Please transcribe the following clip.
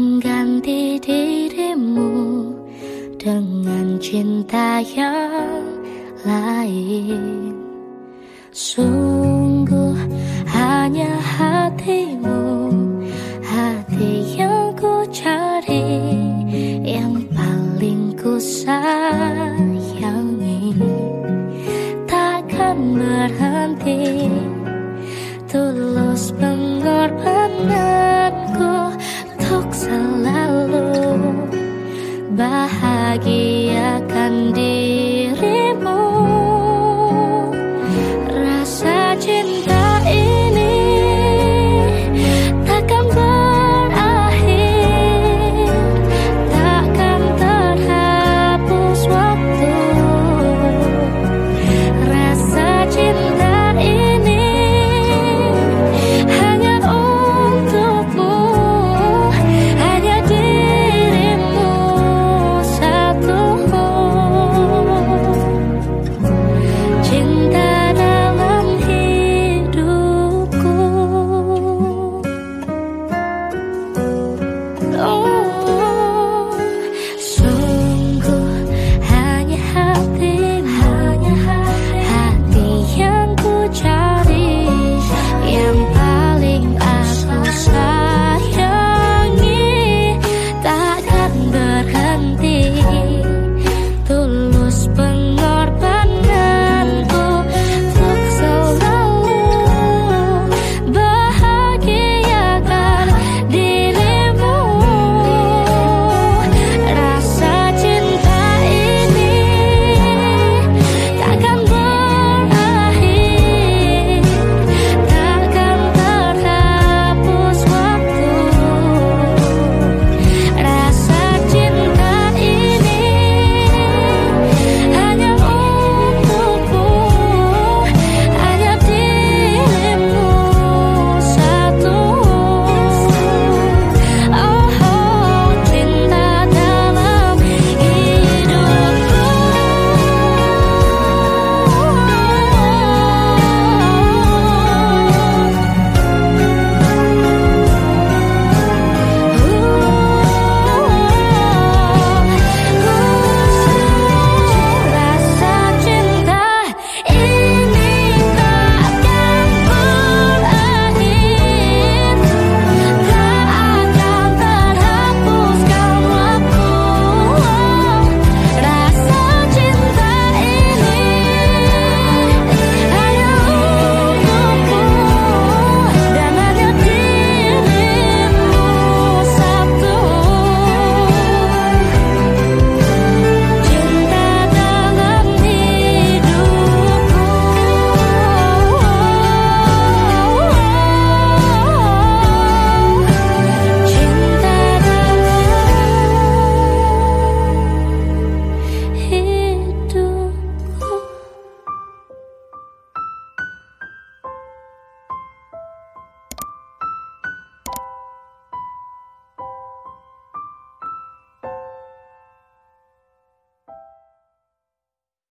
mengganti dirimu dengan cinta yang lain. Sungguh hanya hatimu Hati yang ku cari Yang paling ku sayangi. Takkan berhenti Tulus pengorbananku selalu Bahagiakan diri oh